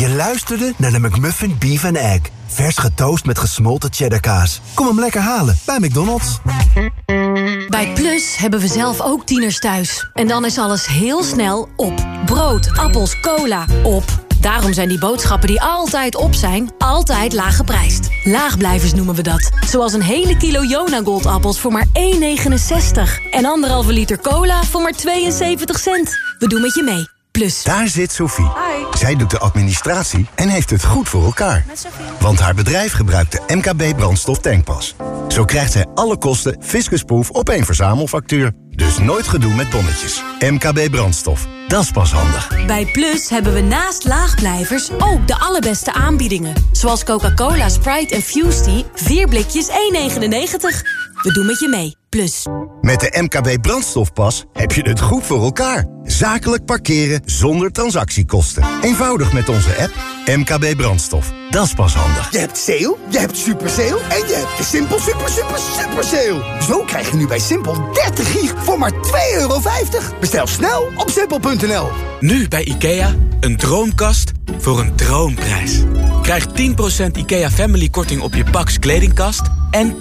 Je luisterde naar de McMuffin Beef and Egg. Vers getoast met gesmolten cheddarkaas. Kom hem lekker halen bij McDonald's. Bij Plus hebben we zelf ook tieners thuis. En dan is alles heel snel op. Brood, appels, cola, op. Daarom zijn die boodschappen die altijd op zijn, altijd laag geprijsd. Laagblijvers noemen we dat. Zoals een hele kilo Jona Goldappels voor maar 1,69. En anderhalve liter cola voor maar 72 cent. We doen met je mee. Plus. Daar zit Sophie. Zij doet de administratie en heeft het goed voor elkaar. Want haar bedrijf gebruikt de MKB brandstof tankpas. Zo krijgt zij alle kosten fiscusproef op één verzamelfactuur. Dus nooit gedoe met bonnetjes. MKB brandstof. Dat is pas handig. Bij Plus hebben we naast laagblijvers ook de allerbeste aanbiedingen. Zoals Coca-Cola, Sprite en Fusty. 4 blikjes 1,99. We doen met je mee. Plus. Met de MKB brandstofpas heb je het goed voor elkaar. Zakelijk parkeren zonder transactiekosten. Eenvoudig met onze app MKB brandstof. Dat is pas handig. Je hebt sale, je hebt super sale en je hebt de Simpel super super super sale. Zo krijg je nu bij Simpel 30 gig voor maar 2,50 euro. Bestel snel op simpel.nl. Nu bij IKEA, een droomkast voor een droomprijs. Krijg 10% IKEA Family korting op je Pax kledingkast... en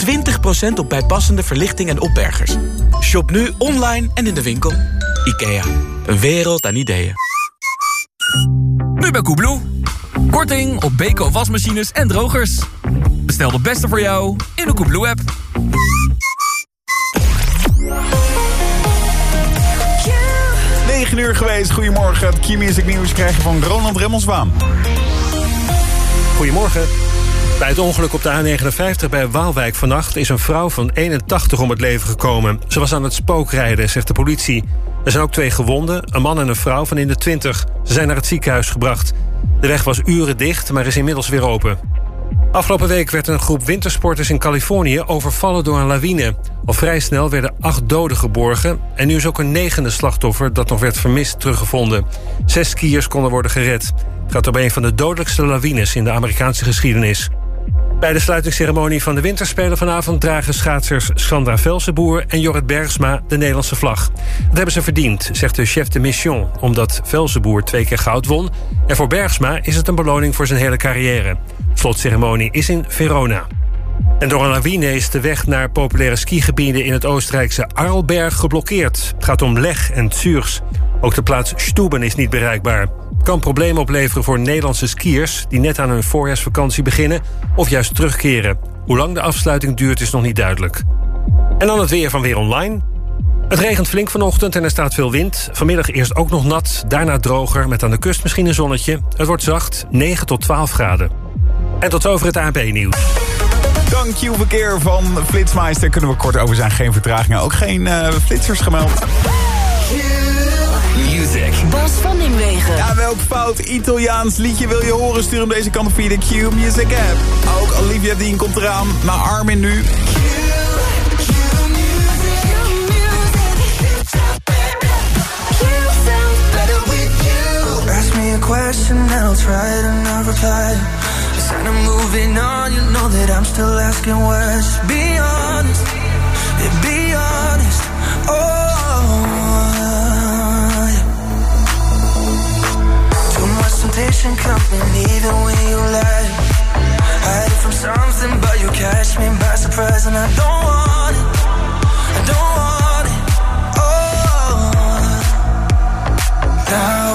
20% op bijpassende verlichting en opbergers. Shop nu online en in de winkel. IKEA, een wereld aan ideeën. Nu bij Koebloe. Korting op Beko wasmachines en drogers. Bestel de beste voor jou in de Koebloe-app. uur geweest. Goedemorgen. Het Q-Music nieuws krijg je van Ronald Remmelswaan. Goedemorgen. Bij het ongeluk op de A59 bij Waalwijk vannacht... is een vrouw van 81 om het leven gekomen. Ze was aan het spookrijden, zegt de politie. Er zijn ook twee gewonden, een man en een vrouw van in de 20. Ze zijn naar het ziekenhuis gebracht. De weg was uren dicht, maar is inmiddels weer open. Afgelopen week werd een groep wintersporters in Californië overvallen door een lawine. Al vrij snel werden acht doden geborgen en nu is ook een negende slachtoffer dat nog werd vermist teruggevonden. Zes skiers konden worden gered. Het gaat om een van de dodelijkste lawines in de Amerikaanse geschiedenis. Bij de sluitingsceremonie van de Winterspelen vanavond dragen schaatsers Sandra Velsenboer en Jorrit Bergsma de Nederlandse vlag. Dat hebben ze verdiend, zegt de chef de mission, omdat Velsenboer twee keer goud won. En voor Bergsma is het een beloning voor zijn hele carrière. Slotceremonie is in Verona. En door een lawine is de weg naar populaire skigebieden in het Oostenrijkse Arlberg geblokkeerd. Het gaat om Leg en Zürs. Ook de plaats Stuben is niet bereikbaar. Kan problemen opleveren voor Nederlandse skiers die net aan hun voorjaarsvakantie beginnen of juist terugkeren. Hoe lang de afsluiting duurt is nog niet duidelijk. En dan het weer van Weer Online. Het regent flink vanochtend en er staat veel wind. Vanmiddag eerst ook nog nat, daarna droger... met aan de kust misschien een zonnetje. Het wordt zacht, 9 tot 12 graden. En tot over het ANP-nieuws. Dank you verkeer van Flitsmeister. Kunnen we kort over zijn. Geen vertragingen. Ook geen uh, flitsers gemeld. Music. Bas van Nimwegen. Ja, welk fout Italiaans liedje wil je horen? Stuur hem deze kant op via de Q Music app. Ook Olivia Dean komt eraan. Maar Armin nu. Ask me a question and I'll try to not reply Instead of moving on, you know that I'm still asking why. Be honest, be honest. Oh, temptation coming, even when you lie. Hide from something, but you catch me by surprise, and I don't want it. I don't want it. Oh, now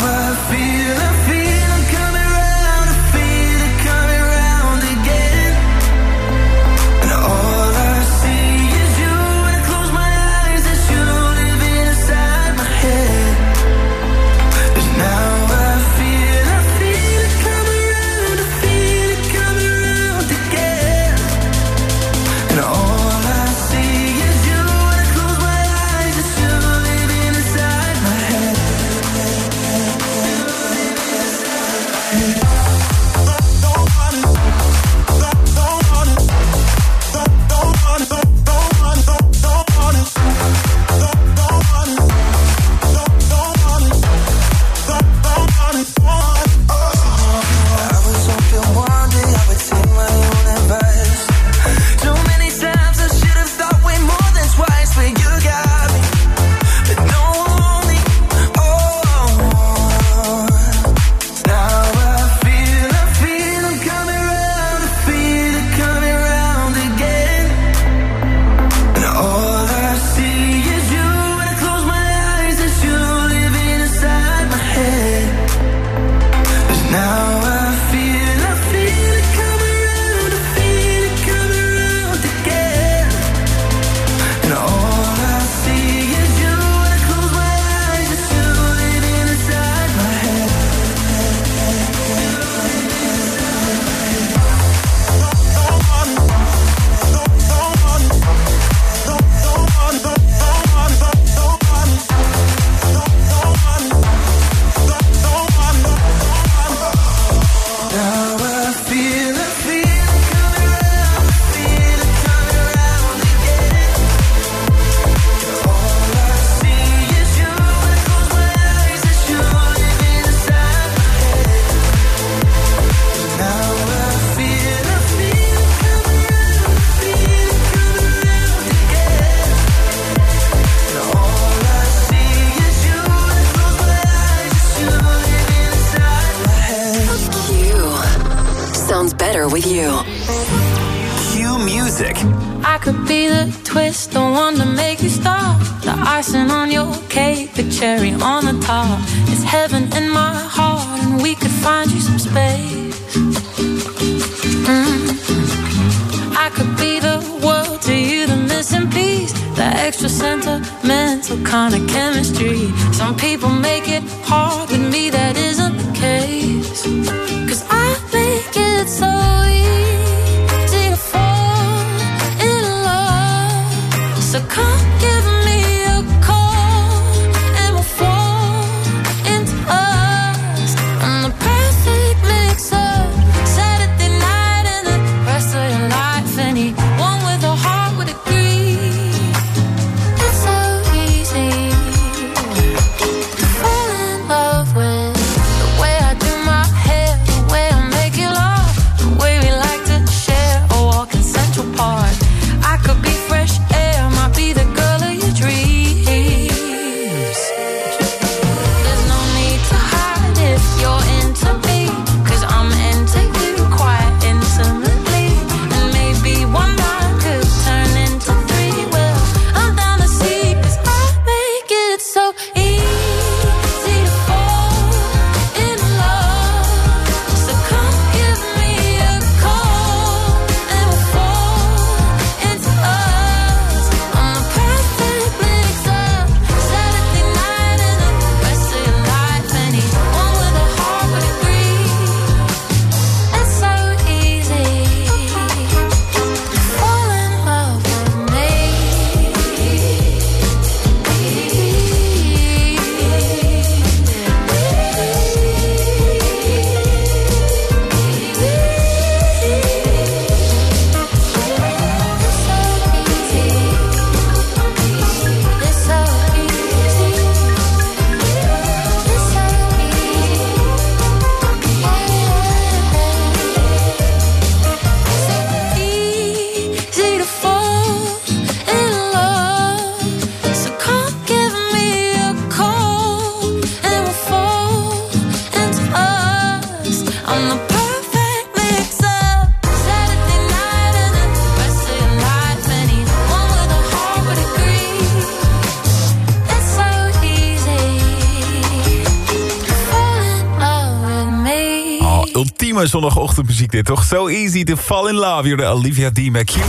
ultieme zondagochtendmuziek dit, toch? So easy to fall in love. You're Olivia D. McHugh.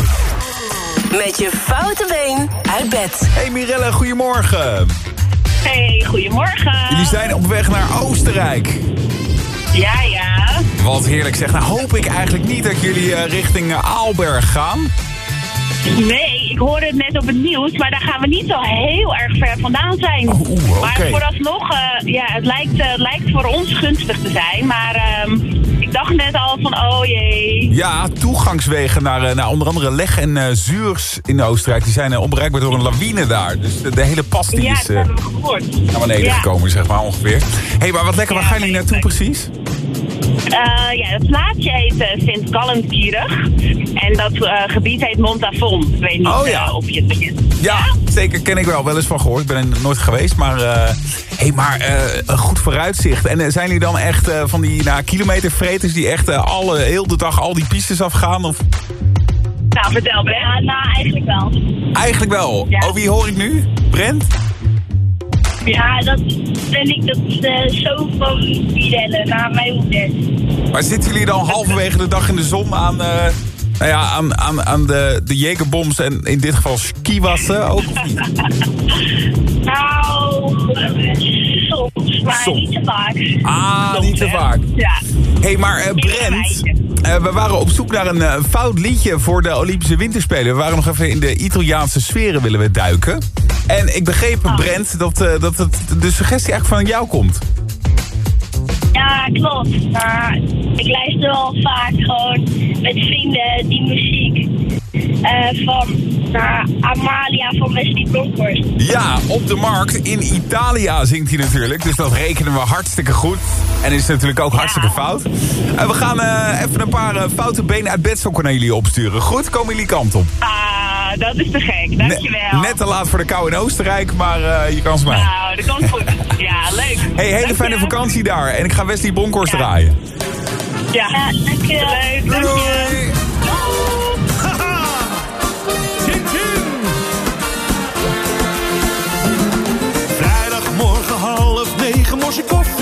Met je foute been uit bed. Hey Mirelle, goedemorgen. Hey, goedemorgen. Jullie zijn op weg naar Oostenrijk. Ja, ja. Wat heerlijk zeg. Nou hoop ik eigenlijk niet dat jullie eh, richting eh, Aalberg gaan. Nee, ik hoorde het net op het nieuws, maar daar gaan we niet zo heel erg ver vandaan zijn. Oh, Maar vooralsnog, eh, ja, het lijkt, het lijkt voor ons gunstig te zijn. Maar ehm, dacht net al van, oh jee. Ja, toegangswegen naar, eh, naar onder andere Leg en eh, Zuurs in Oostenrijk... die zijn eh, onbereikbaar door een lawine daar. Dus de, de hele pas die ja, is naar beneden Ja. gekomen, zeg maar ongeveer. Hé, hey, maar wat lekker, waar gaan jullie naartoe precies? Eh, ja, het plaatsje heet eh, Sint Gallenkierig. En dat eh, gebied heet Montafon. Ik weet niet Oh, ja. of je het bekend Ja, zeker, ken ik wel. Wel eens van gehoord. Ik ben er nooit geweest, maar... hey, maar een goed vooruitzicht. En zijn jullie dan echt van die nou, kilometervreters... die echt alle, heel de dag al die pistes afgaan? Of Nou, vertel Brent. Ja, nou, eigenlijk wel. eigenlijk wel? Ja. Oh, wie hoor ik nu? Brent? Ja, dat ben ik, dat is de zoon van Mirelle, naar mijn moeder. Maar zitten jullie dan halverwege de dag in de zon aan... eh, nou ja, aan, aan, aan de, de Jägerbombs en in dit geval skiwassen ook of niet? Nou, soms, maar niet te vaak. Ah, Soms, niet te vaak. Ja. Hé, hey, maar eh, Brent, eh, we waren op zoek naar een eh, fout liedje voor de Olympische Winterspelen. We waren nog even in de Italiaanse sferen willen we duiken. En ik begreep, Oh. Brent, dat, dat het, de suggestie eigenlijk van jou komt. Ja, klopt. Maar ik luister wel vaak gewoon met vrienden die muziek van naar Amalia van Wesley Bronkhorst. Ja, op de markt in Italië zingt hij natuurlijk. Dus dat rekenen we hartstikke goed. En is natuurlijk ook hartstikke fout. En we gaan eh, even een paar eh, foute benen uit bedstokken naar jullie opsturen. Goed, komen jullie kant op. Ah, dat is te gek. Dankjewel. Net, te laat voor de kou in Oostenrijk, maar eh, je kan ze. Nou, dat komt goed. ja, leuk. Hey, hele fijne vakantie daar. En ik ga Wesley Bronkhorst draaien. Ja, ja dankjewel. Leuk, dankjewel.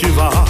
去吧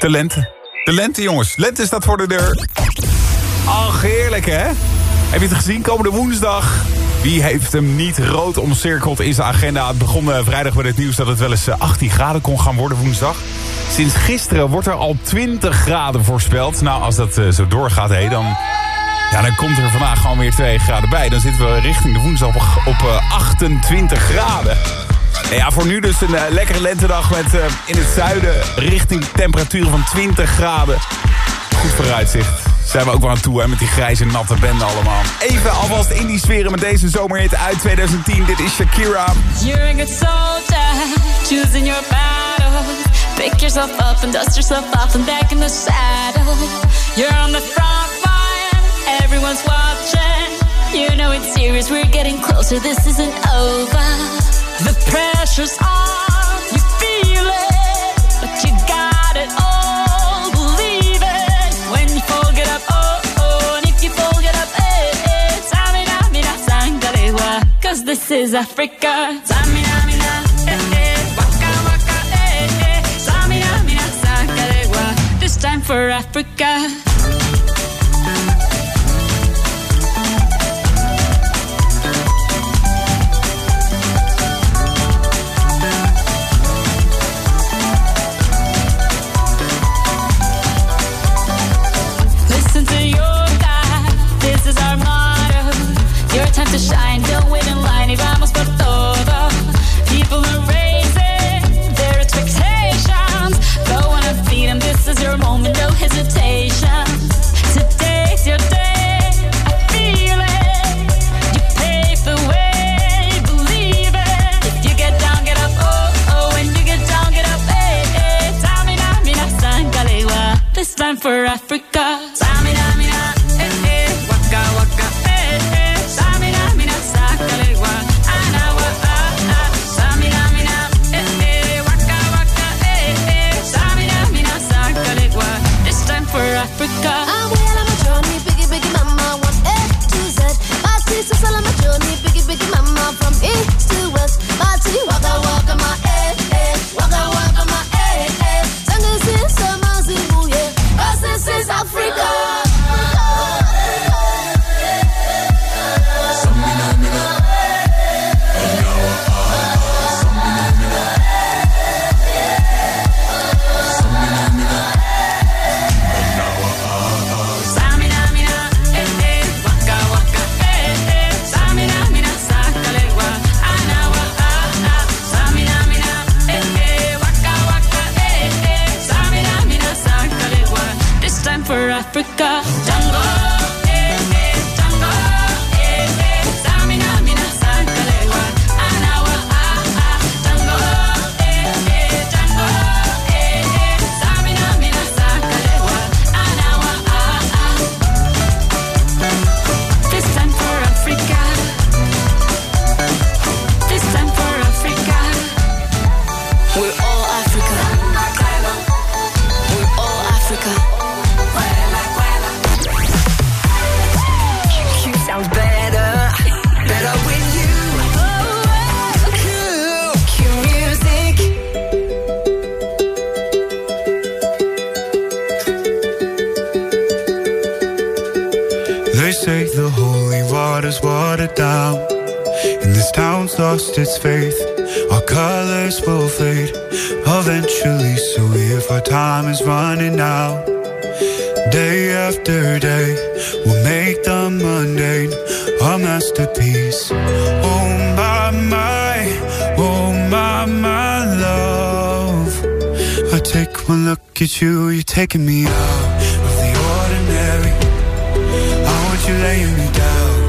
De lente. De lente, jongens. Lente staat voor de deur. Ach, heerlijk, hè? Heb je het gezien? Komende woensdag. Wie heeft hem niet rood omcirkeld in zijn agenda? Het begon eh, vrijdag met het nieuws dat het wel eens eh, 18 graden kon gaan worden woensdag. Sinds gisteren wordt er al 20 graden voorspeld. Nou, als dat eh, zo doorgaat, hé, dan, ja, dan komt er vandaag gewoon weer 2 graden bij. Dan zitten we richting de woensdag op, op eh, 28 graden. En ja, voor nu dus een eh, lekkere lentedag met eh, in het zuiden richting temperaturen van 20 graden. Goed vooruitzicht. Zijn we ook wel aan toe hè, met die grijze natte bende allemaal. Even alvast in die sferen met deze zomerhit uit 2010. Dit is Shakira. You're a good soldier, choosing your battle. Pick yourself up and dust yourself off and back in the saddle. You're on the front line, everyone's watching. You know it's serious, we're getting closer, this isn't over. The pressure's on, you feel it, but you got it all. Believe it when you up, oh oh, and if you up, eh eh. This is Africa. Eh eh, waka waka, eh eh. This time for Africa. Shine, don't wait in line y vamos por todo. People are raising their expectations. Go on and feed 'em, this is your moment, no hesitation. Today's your day, I feel it. You my, my love. I take one look at you, you're taking me out of the ordinary. I want you laying me down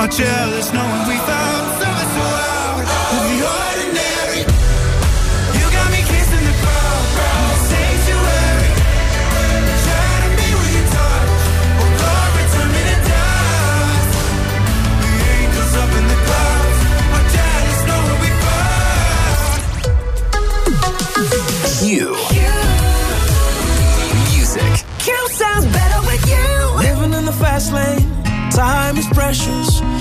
are jealous knowing we found something so out of the ordinary. You got me kissing the crowd, crowd sanctuary. Trying to be with your touch, oh glory, turn me to dust. The angels up in the clouds are jealous knowing we found. You. Music. Q sounds better with you. Living in the fast lane, time is precious.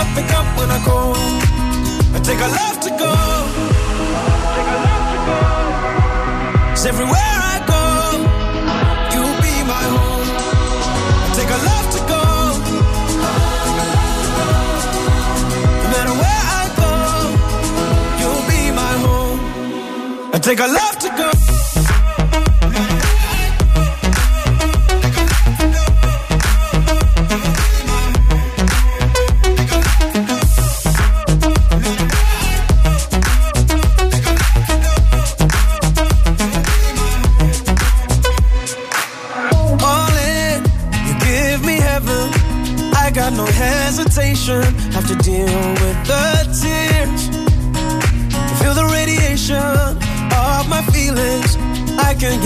up, pick up when I call. I take a love to go. Take a love to go. 'Cause everywhere I go, you'll be my home. I take a love to go. No matter where I go, you'll be my home. I take a love to go.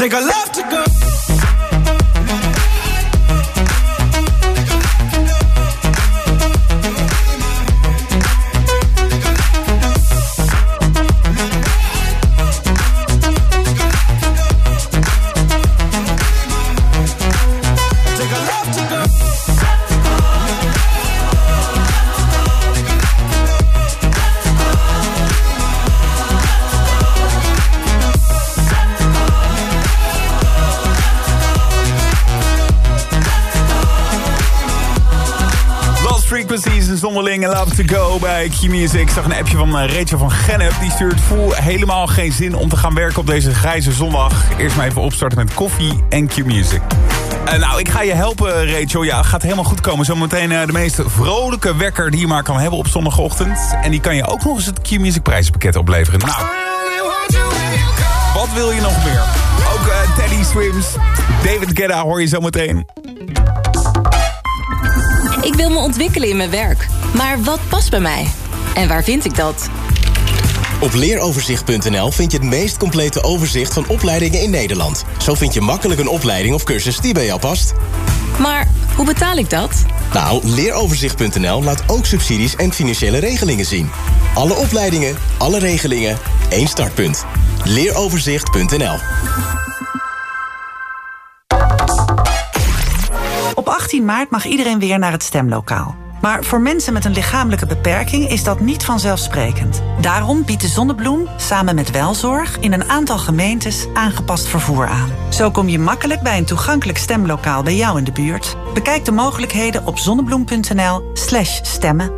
take a love to go. To Go bij Q-Music. Ik zag een appje van eh, Rachel van Gennep. Die stuurt voel helemaal geen zin om te gaan werken op deze grijze zondag. Eerst maar even opstarten met koffie en Q-Music. Eh, nou, ik ga je helpen, Rachel. Ja, gaat helemaal goed komen. Zometeen eh, de meest vrolijke wekker die je maar kan hebben op zondagochtend. En die kan je ook nog eens het Q-Music prijzenpakket opleveren. Nou, wat wil je nog meer? Ook Teddy Swims, David Guetta hoor je zometeen. Ik wil me ontwikkelen in mijn werk. Maar wat past bij mij? En waar vind ik dat? Op leeroverzicht.nl vind je het meest complete overzicht van opleidingen in Nederland. Zo vind je makkelijk een opleiding of cursus die bij jou past. Maar hoe betaal ik dat? Nou, leeroverzicht.nl laat ook subsidies en financiële regelingen zien. Alle opleidingen, alle regelingen, één startpunt. Leeroverzicht.nl Op 18 maart mag iedereen weer naar het stemlokaal. Maar voor mensen met een lichamelijke beperking is dat niet vanzelfsprekend. Daarom biedt de Zonnebloem samen met Welzorg in een aantal gemeentes aangepast vervoer aan. Zo kom je makkelijk bij een toegankelijk stemlokaal bij jou in de buurt. Bekijk de mogelijkheden op zonnebloem.nl/slash stemmen.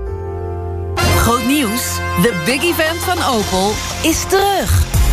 Groot nieuws. De big event van Opel is terug.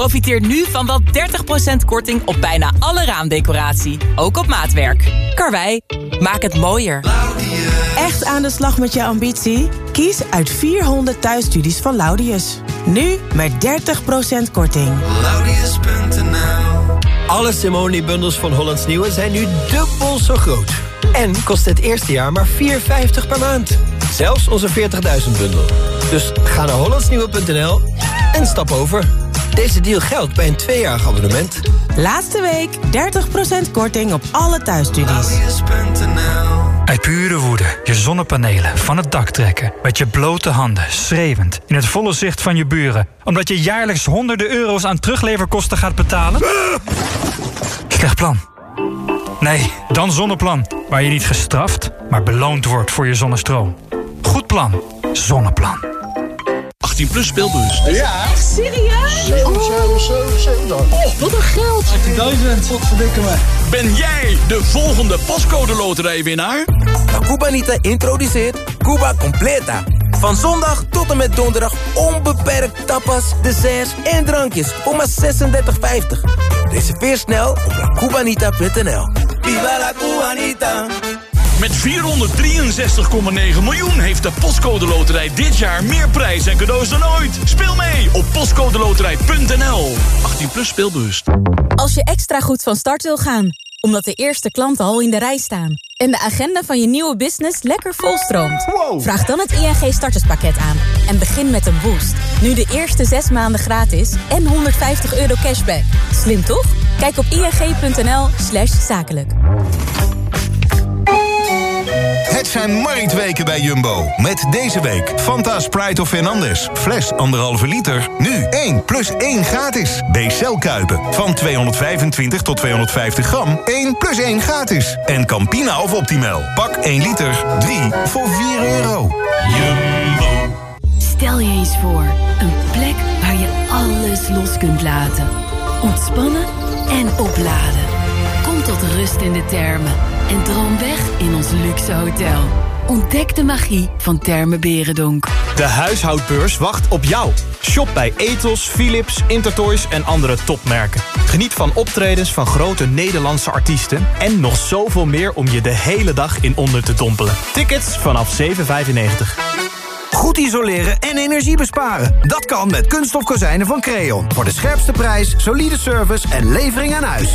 Profiteer nu van wel 30% korting op bijna alle raamdecoratie. Ook op maatwerk. Karwei, maak het mooier. Echt aan de slag met je ambitie? Kies uit 400 thuisstudies van Laudius. Nu met 30% korting. Laudius.nl Alle Simone-bundels van Hollands Nieuwe zijn nu dubbel zo groot. En kost het eerste jaar maar 4,50 per maand. Zelfs onze 40.000 bundel. Dus ga naar hollandsnieuwe.nl en stap over. Deze deal geldt bij een tweejarig abonnement. Laatste week 30% korting op alle thuisstudies. Uit pure woede je zonnepanelen van het dak trekken. Met je blote handen, schreeuwend, in het volle zicht van je buren. Omdat je jaarlijks honderden euro's aan terugleverkosten gaat betalen? Slecht plan. Nee, dan Zonneplan. Waar je niet gestraft, maar beloond wordt voor je zonnestroom. Goed plan. Zonneplan. 18 plus speelbus. Ja. Echt serieus? 7, 7, 7, 7 Oh, wat een geld. 18.000, wat verdikken me. Ben jij de volgende pascode loterijwinnaar? La Cubanita introduceert Cuba Completa. Van zondag tot en met donderdag onbeperkt tapas, desserts en drankjes voor maar 36,50. Reserveer snel op lacubanita.nl. Viva la Cubanita! Met 463,9 miljoen heeft de Postcode Loterij dit jaar meer prijs en cadeaus dan ooit. Speel mee op postcodeloterij.nl. 18 plus speelbewust. Als je extra goed van start wil gaan, omdat de eerste klanten al in de rij staan... en de agenda van je nieuwe business lekker volstroomt... vraag dan het ING starterspakket aan en begin met een boost. Nu de eerste zes maanden gratis en 150 euro cashback. Slim toch? Kijk op ing.nl slash zakelijk. Het zijn marktweken bij Jumbo. Met deze week Fanta Sprite of Fernandez. Fles 1,5 liter. Nu 1 plus 1 gratis. B-cel Kuipen. Van 225 tot 250 gram. 1 plus 1 gratis. En Campina of Optimal. Pak 1 liter. 3 voor 4 euro. Jumbo. Stel je eens voor, een plek waar je alles los kunt laten. Ontspannen en opladen. Kom tot rust in de termen en droom weg in ons luxe hotel. Ontdek de magie van Termen Berendonk. De huishoudbeurs wacht op jou. Shop bij Ethos, Philips, Intertoys en andere topmerken. Geniet van optredens van grote Nederlandse artiesten... en nog zoveel meer om je de hele dag in onder te dompelen. Tickets vanaf 7,95. Goed isoleren en energie besparen. Dat kan met kunststof kozijnen van Creon. Voor de scherpste prijs, solide service en levering aan huis.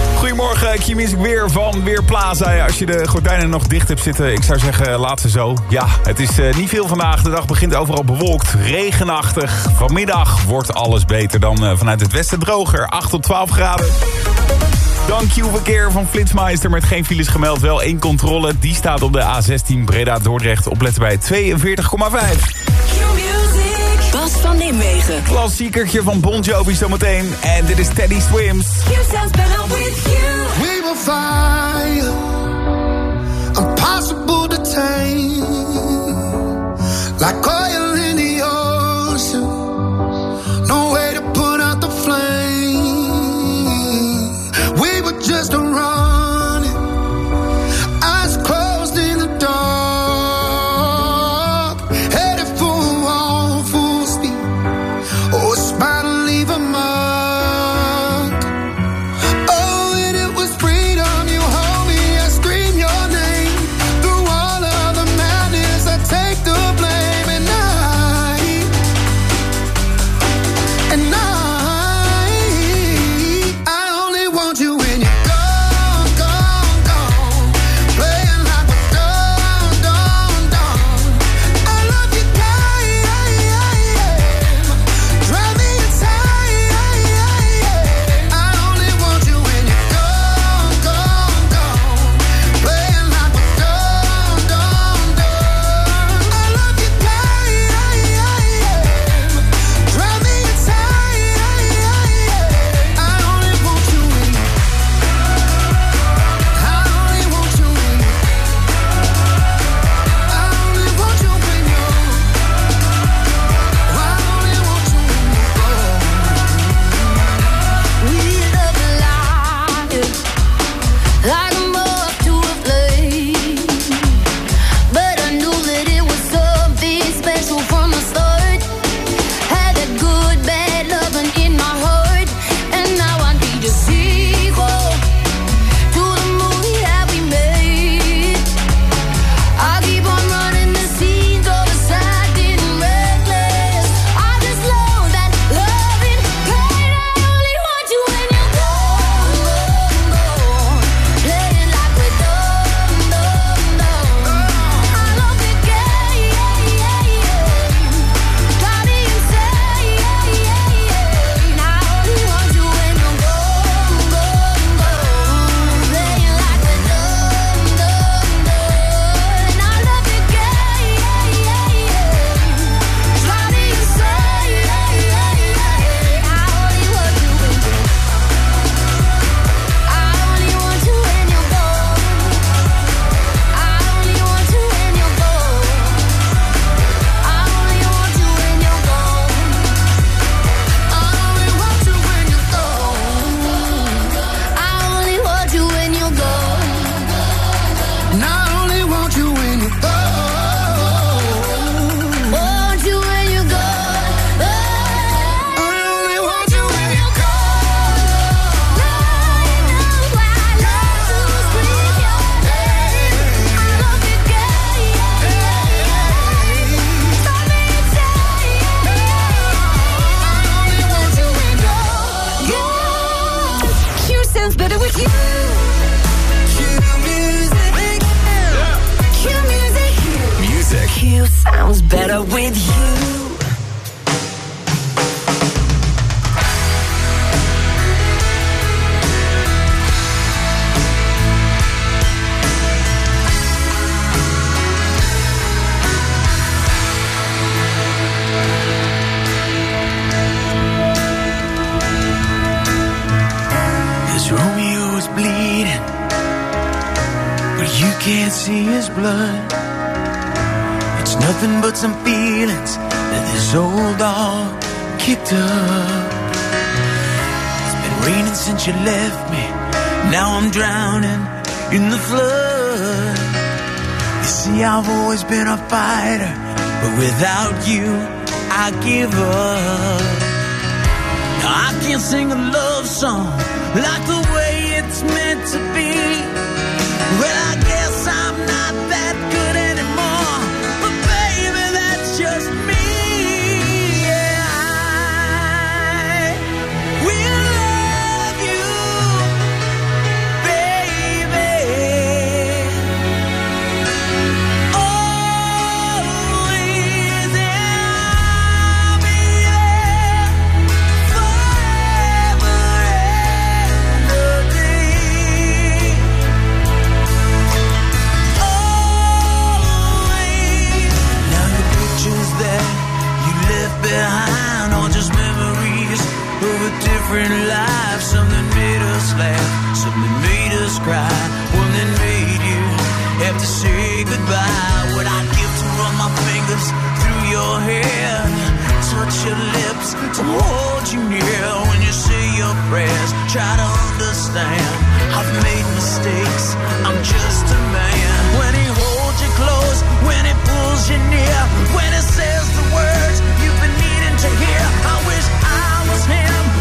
Goedemorgen, Q-Music weer van Weerplaza. Als je de gordijnen nog dicht hebt zitten, ik zou zeggen, laat ze zo. Ja, het is uh, niet veel vandaag. De dag begint overal bewolkt, regenachtig. Vanmiddag wordt alles beter dan uh, vanuit het westen droger. 8 tot 12 graden. Dan Q-verkeer van Flitsmeister met geen files gemeld. Wel één controle, die staat op de A16 Breda-Dordrecht. Opletten bij 42,5. Bas van Nimwegen. Klassiekertje van Bon Jovi zometeen. En dit is Teddy Swims. We will fire, impossible to tame, like oil see, I've always been a fighter, but without you, I give up. I can't sing a love song like the way it's meant to be. Well, I different life. Something made us laugh, something made us cry, one that made you have to say goodbye. What I'd give to run my fingers through your hair, touch your lips to hold you near when you say your prayers. Try to understand. I've made mistakes. I'm just a man. When he holds you close, when he pulls you near, when he says the words you've been needing to hear. I wish I was him.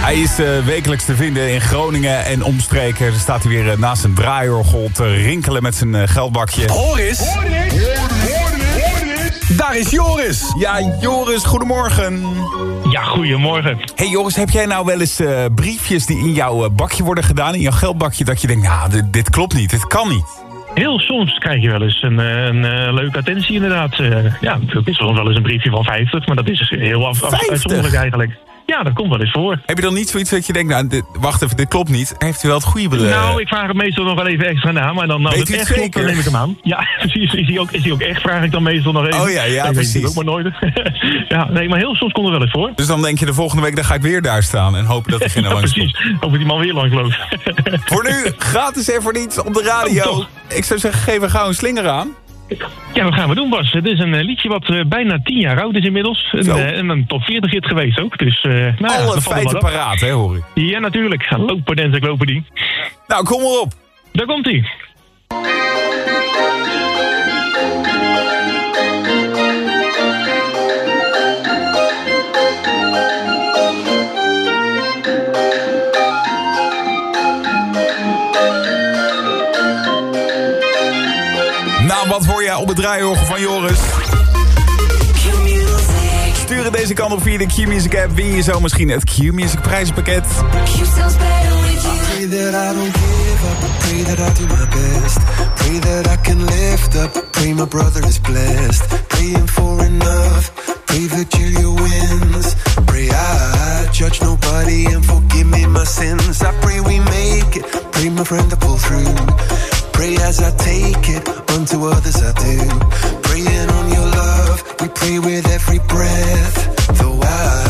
Hij is eh, wekelijks te vinden in Groningen en omstreken. Er staat hij weer eh, naast een draaiorgel te rinkelen met zijn eh, geldbakje. Horis! Daar is Joris! Ja, Joris, goedemorgen. Ja, goedemorgen. Hey Joris, heb jij nou wel eens eh, briefjes die in jouw bakje worden gedaan, in jouw geldbakje, dat je denkt, nou, dit, dit klopt niet, dit kan niet. Heel soms krijg je wel eens een, eh, een, eh, leuke attentie inderdaad. Eh, ja, het is soms wel eens een briefje van 50, maar dat is heel af, af, 50? uitzonderlijk eigenlijk. Ja, dat komt wel eens voor. Heb je dan niet zoiets dat je denkt, nou, dit- wacht even, dit klopt niet. Heeft u wel het goede be- Nou, ik vraag het meestal nog wel even extra na, maar dan Weet het u het echt klopt, dan neem ik hem aan. Ja, precies. Is hij ook, is hij ook echt, vraag ik dan meestal nog even. Oh ja, ja, Ik weet precies. het ook maar nooit. ja, nee, maar heel soms komt er wel eens voor. Dus dan denk je de volgende week, dan ga ik weer daar staan en hopen dat diegene Ja, langs precies. Of die man weer langs loopt. Voor nu, gratis en voor niets op de Oh, radio. ik zou zeggen, geef er gauw een slinger aan. Ja, wat gaan we doen, Bas? Het is een eh, liedje wat eh, bijna tien jaar oud is inmiddels. Zo. eh, en een top 40 hit geweest ook. Dus, nou ja, Alle er feiten paraat, hè, hoor ik. Ja, natuurlijk. Lopen dance, lopen die. Nou, kom maar op. Daar komt Nou, wat hoor jij op het draaiorgel van Joris? Sturen deze kant op via de Q-Music app. Win je zo misschien het Q-Music prijzenpakket. Pray that I I do my best. Pray that I can lift up. Pray my brother is blessed. Praying for enough. Pray Virgilia wins. Pray I judge nobody and forgive me my sins. I pray we make it. Pray my friend to pull through. Pray as I take it. Unto others I do. Praying on your love. We pray with every breath. Though I'm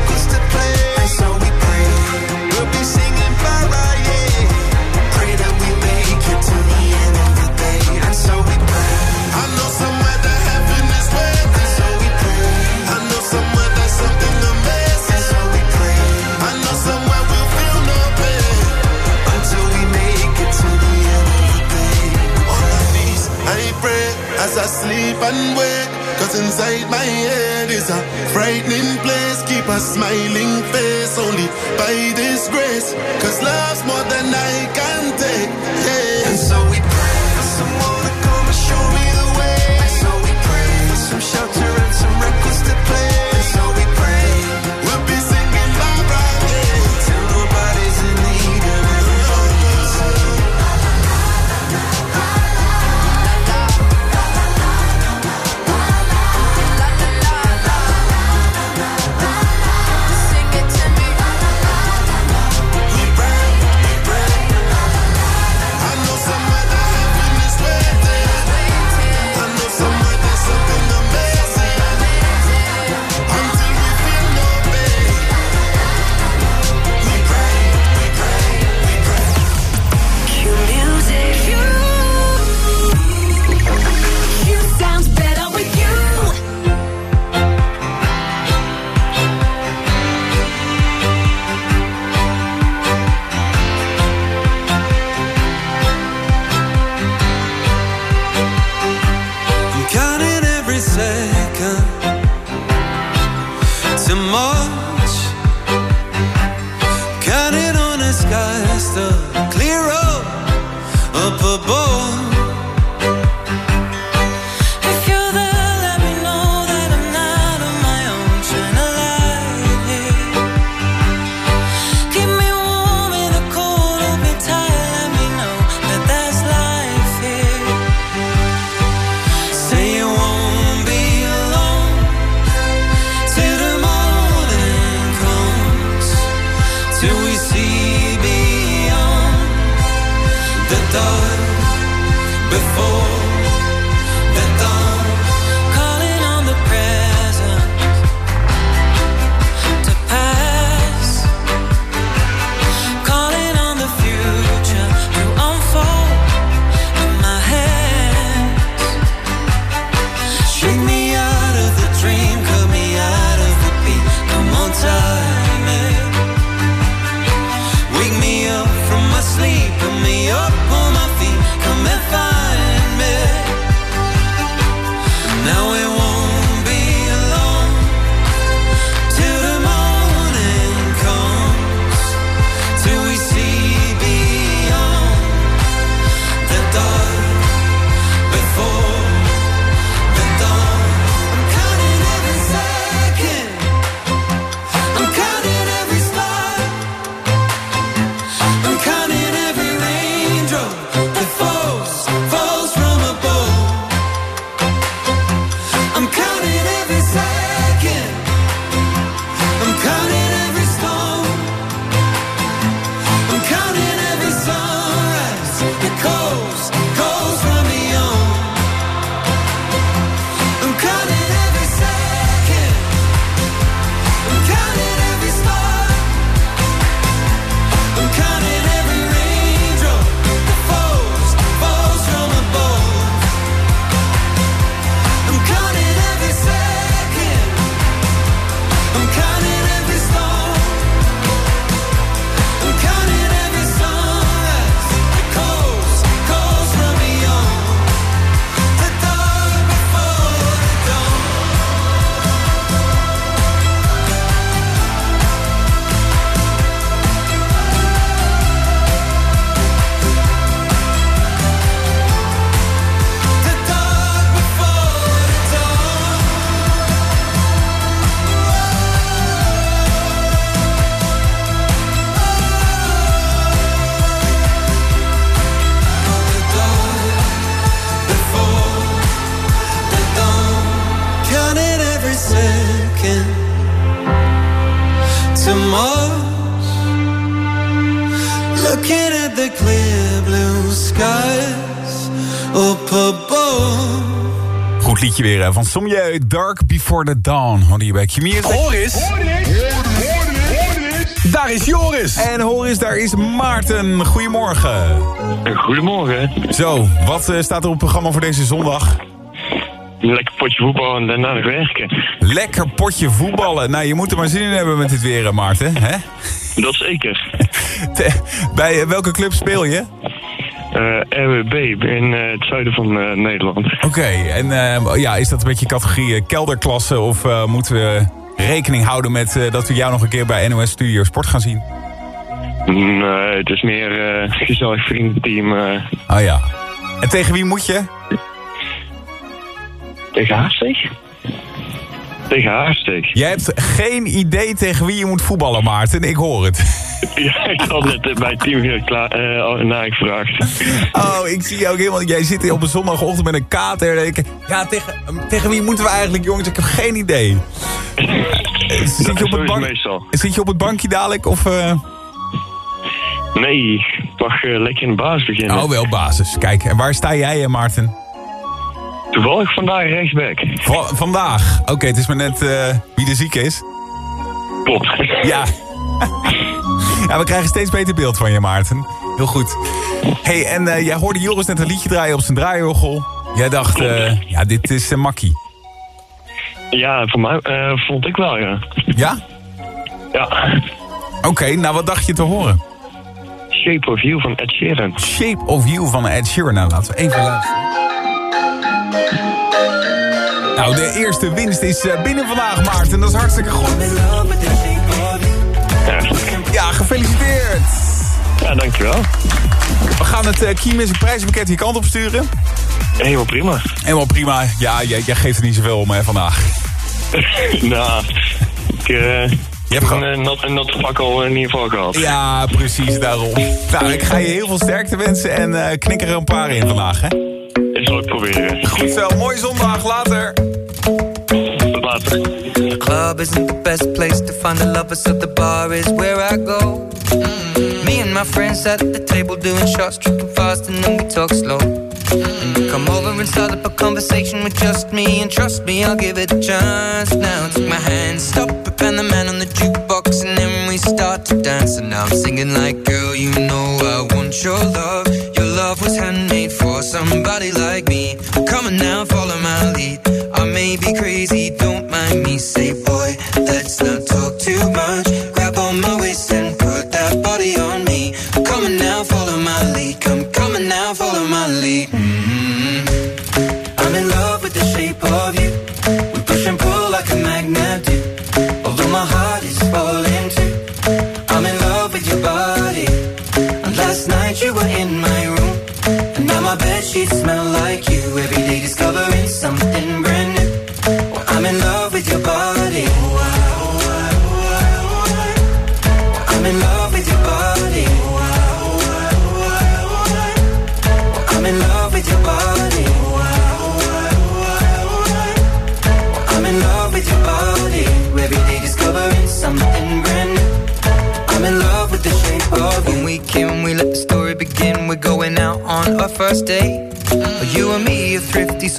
smiling face only by this grace. Van Somje Dark Before the Dawn. Hoorde je bij Q-Music. Horis. Daar is Joris. En Horis, daar is Maarten. Goedemorgen. Goedemorgen. Zo, wat eh, staat er op het programma voor deze zondag? Lekker potje voetbal en daarna nog werken. Lekker potje voetballen. Nou, je moet er maar zin in hebben met dit weer, hè, Maarten. Hè? Dat zeker. Bij eh, welke club speel je? Eh RWB in eh, het zuiden van eh, Nederland. Oké, en ja, is dat een beetje categorie kelderklasse... of moeten we rekening houden met dat we jou nog een keer bij NOS Studio Sport gaan zien? Nee, het is meer gezellig vriendenteam. eh Oh ja. En tegen wie moet je? tegen Haarsteeg? Tegen Haarsteeg. Jij hebt geen idee tegen wie je moet voetballen, Maarten. Ik hoor het. Ja, ik had net eh, bij het team klaar, eh, al nagevraagd. Oh, ik zie jou ook helemaal... Jij zit op een zondagochtend met een kater. En ik, ja, tegen, tegen wie moeten we eigenlijk, jongens? Ik heb geen idee. Zit je, op het bank, zit je op het bankje dadelijk? Of, eh? Nee, ik mag eh, lekker in de baas beginnen. Oh, wel basis. Kijk, en waar sta jij, Maarten? Toevallig vandaag rechtsback. Va- vandaag. Oké, het is maar net eh, wie de ziek is. Klopt. Ja. ja, we krijgen steeds beter beeld van je, Maarten. Heel goed. hey, en eh, jij hoorde Joris net een liedje draaien op zijn draaiorgel. Jij dacht, eh, ja, dit is makkie. Ja, voor mij vond ik wel, ja. Ja? Ja. Oké, nou wat dacht je te horen? Shape of You van Ed Sheeran. Shape of You van Ed Sheeran. Nou, laten we even luisteren. Nou, de eerste winst is eh, binnen vandaag, Maarten. Dat is hartstikke goed. Ja, gefeliciteerd. Ja, dankjewel. We gaan het uh, Key Music prijzenpakket je kant op sturen. Helemaal prima. Helemaal prima. Ja, jij, jij geeft er niet zoveel om hè, vandaag. nou, ik uh, je hebt een, een, nat, pak al in ieder geval gehad. Ja, precies daarom. Nou, ik ga je heel veel sterkte wensen en uh, knik er een paar in vandaag, hè? Dat zal ik proberen. Goed zo, mooie zondag, later. Tot later. The club isn't the best place to find the lovers, so the bar is where I go. Mm-hmm. Me and my friends at the table doing shots, tripping fast, and then we talk slow. And you come over and start up a conversation with just me, and trust me, I'll give it a chance. Now take my hand, stop it, and the man on the jukebox, and then we start to dance. And now I'm singing like, girl, you know I want your love. Love was handmade for somebody like me. Come on now, follow my lead. I may be crazy, don't mind me. Say,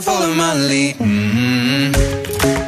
follow my lead. Mm-hmm.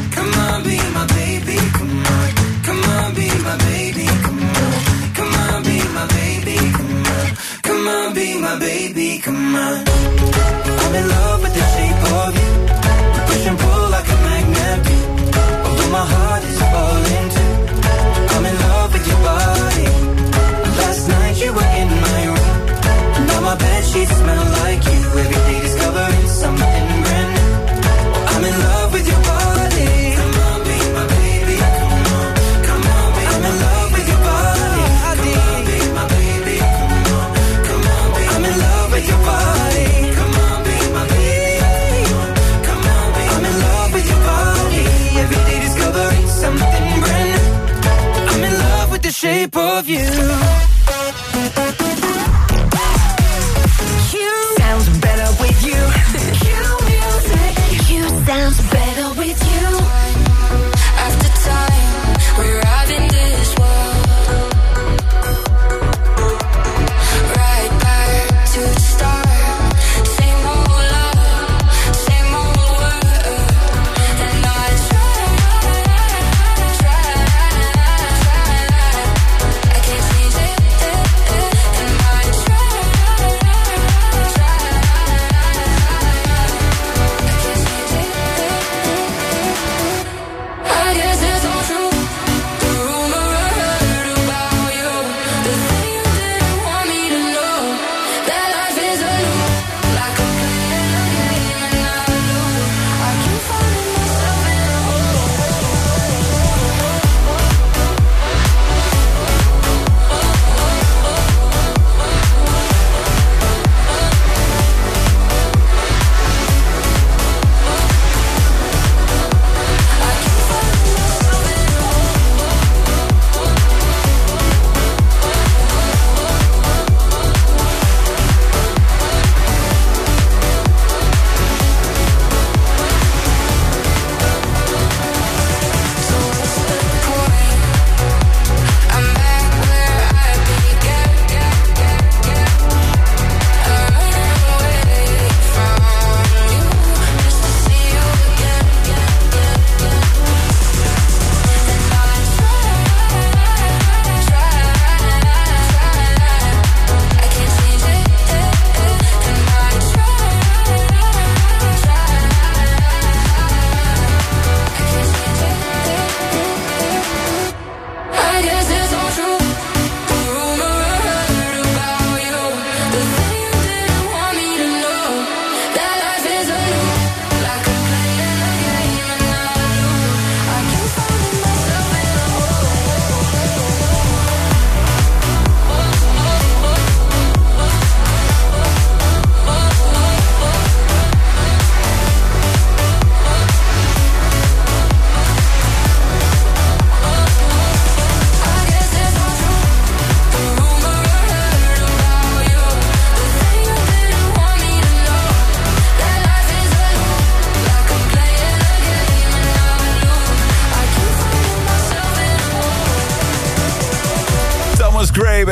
of you.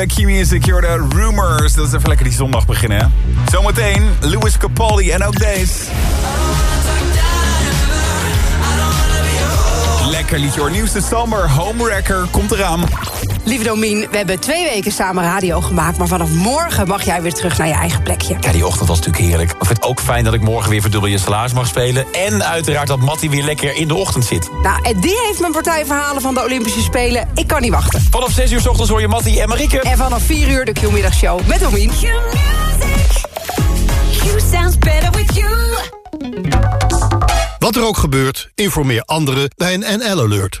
Bij Key Music. Je Rumors. Dat is even lekker die zondag beginnen? Zometeen Louis Capaldi en ook deze. Lekker liedje hoor. Nieuwste Summer Homewrecker komt eraan. Lieve Domien, we hebben twee weken samen radio gemaakt... maar vanaf morgen mag jij weer terug naar je eigen plekje. Ja, die ochtend was natuurlijk heerlijk. Ik vind het ook fijn dat ik morgen weer verdubbel je salaris mag spelen. En uiteraard dat Mattie weer lekker in de ochtend zit. Nou, en die heeft mijn partijverhalen van de Olympische Spelen. Ik kan niet wachten. Vanaf 6 uur s ochtends hoor je Mattie en Marieke. En vanaf 4 uur de Q-middagshow met Domien. Wat er ook gebeurt, informeer anderen bij een NL-alert.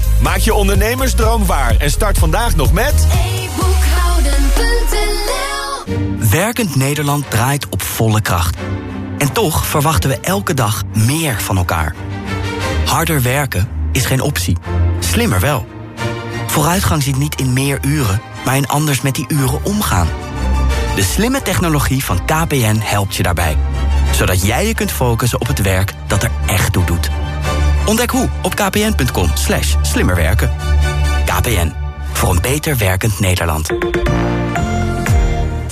Maak je ondernemersdroom waar en start vandaag nog met... Werkend Nederland draait op volle kracht. En toch verwachten we elke dag meer van elkaar. Harder werken is geen optie. Slimmer wel. Vooruitgang zit niet in meer uren, maar in anders met die uren omgaan. De slimme technologie van KPN helpt je daarbij. Zodat jij je kunt focussen op het werk dat er echt toe doet. Ontdek hoe op kpn.com slash slimmerwerken. KPN, voor een beter werkend Nederland.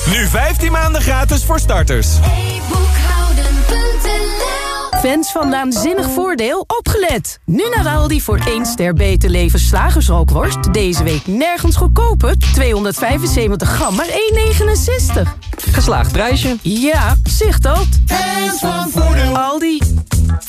Nu 15 maanden gratis voor starters. Fans van Naanzinnig Voordeel, opgelet! Nu naar Aldi voor 1 ster beter leven slagersrookworst. Deze week nergens goedkoper. 275 gram, maar 1,69. Geslaagd prijsje. Ja, zicht dat. Fans van Voordeel. Aldi.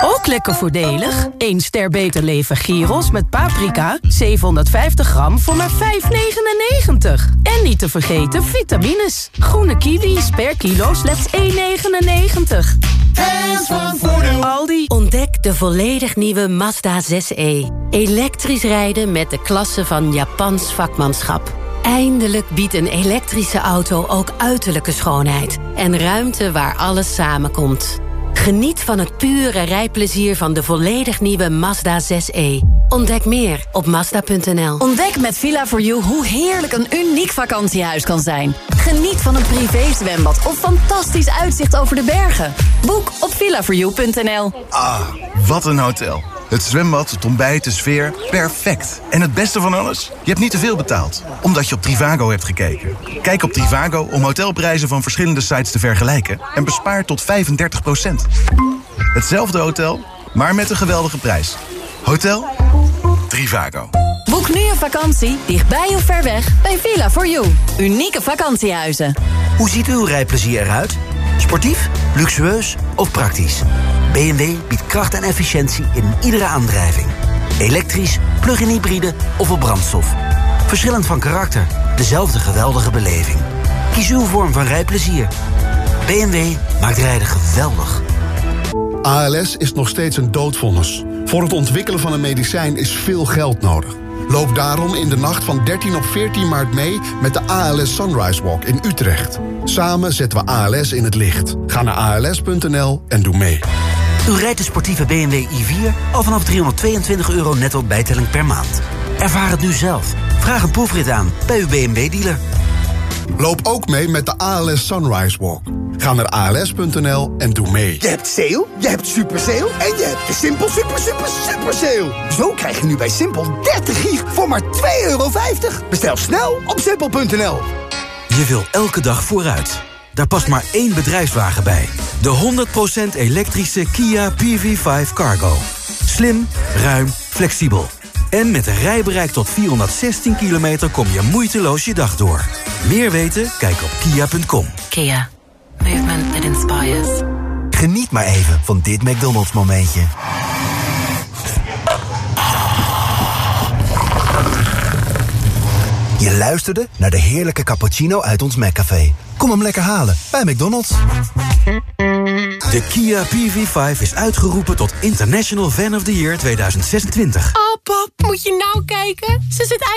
Ook lekker voordelig. 1 ster beter leven gyros met paprika. 750 gram voor maar 5,99. En niet te vergeten vitamines. Groene kiwis per kilo slechts 1,99. Hands van Voordeel. Aldi. Ontdek de volledig nieuwe Mazda 6e. Elektrisch rijden met de klasse van Japans vakmanschap. Eindelijk biedt een elektrische auto ook uiterlijke schoonheid. En ruimte waar alles samenkomt. Geniet van het pure rijplezier van de volledig nieuwe Mazda 6e. Ontdek meer op Mazda.nl. Ontdek met Villa4You hoe heerlijk een uniek vakantiehuis kan zijn. Geniet van een privézwembad of fantastisch uitzicht over de bergen. Boek op villa4you.nl. Ah, wat een hotel. Het zwembad, het ontbijt, de sfeer, perfect. En het beste van alles? Je hebt niet te veel betaald, omdat je op Trivago hebt gekeken. Kijk op Trivago om hotelprijzen van verschillende sites te vergelijken... en bespaar tot 35% Hetzelfde hotel, maar met een geweldige prijs. Hotel Trivago. Boek nu een vakantie, dichtbij of ver weg, bij Villa4You. Unieke vakantiehuizen. Hoe ziet uw rijplezier eruit? Sportief, luxueus of praktisch? BMW biedt kracht en efficiëntie in iedere aandrijving. Elektrisch, plug-in hybride of op brandstof. Verschillend van karakter, dezelfde geweldige beleving. Kies uw vorm van rijplezier. BMW maakt rijden geweldig. ALS is nog steeds een doodvonnis. Voor het ontwikkelen van een medicijn is veel geld nodig. Loop daarom in de nacht van 13 op 14 maart mee met de ALS Sunrise Walk in Utrecht. Samen zetten we ALS in het licht. Ga naar als.nl en doe mee. U rijdt de sportieve BMW i4 al vanaf 322 euro netto bijtelling per maand. Ervaar het nu zelf. Vraag een proefrit aan bij uw BMW-dealer. Loop ook mee met de ALS Sunrise Walk. Ga naar als.nl en doe mee. Je hebt sale, je hebt super sale en je hebt de Simpel super super super sale. Zo krijg je nu bij Simpel 30 gig voor maar 2,50 euro. Bestel snel op simpel.nl. Je wil elke dag vooruit. Daar past maar één bedrijfswagen bij. De 100% elektrische Kia PV5 Cargo. Slim, ruim, flexibel. En met een rijbereik tot 416 kilometer kom je moeiteloos je dag door. Meer weten? Kijk op kia.com. Kia. Movement that inspires. Geniet maar even van dit McDonald's momentje. Je luisterde naar de heerlijke cappuccino uit ons McCafé. Kom hem lekker halen bij McDonald's. De Kia PV5 is uitgeroepen tot International Fan of the Year 2026. Oh pap, moet je nou kijken? Ze zit eindelijk